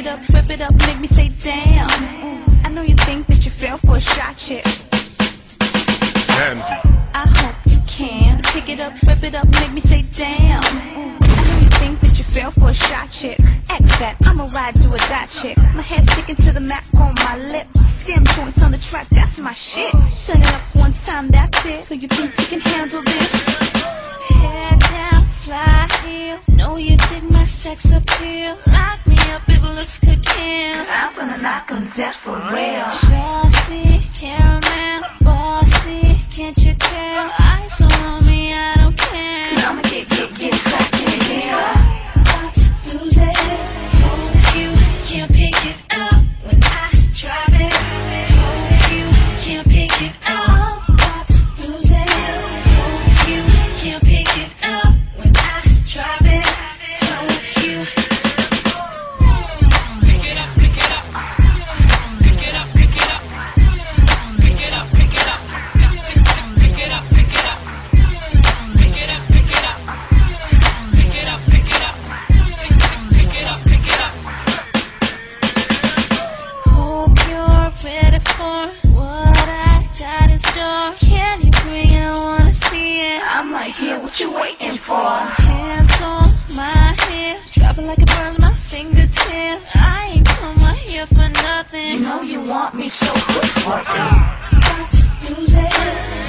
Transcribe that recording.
it up, rip it up, make me say damn. I know you think that you fell for a shot chick. Candy. I hope you can pick it up, rip it up, make me say damn. I know you think that you fell for a shot chick. X that, I'm a ride to a die chick. My head sticking to the map on my lips. Stem joints on the track, that's my shit. Turn it up one time, that's it. So you think you can handle this? Head down, fly heel. Know you dig my sex appeal. Kill. I'm gonna knock 'em dead for real. Saucy, nothing. You know you want me so quick it.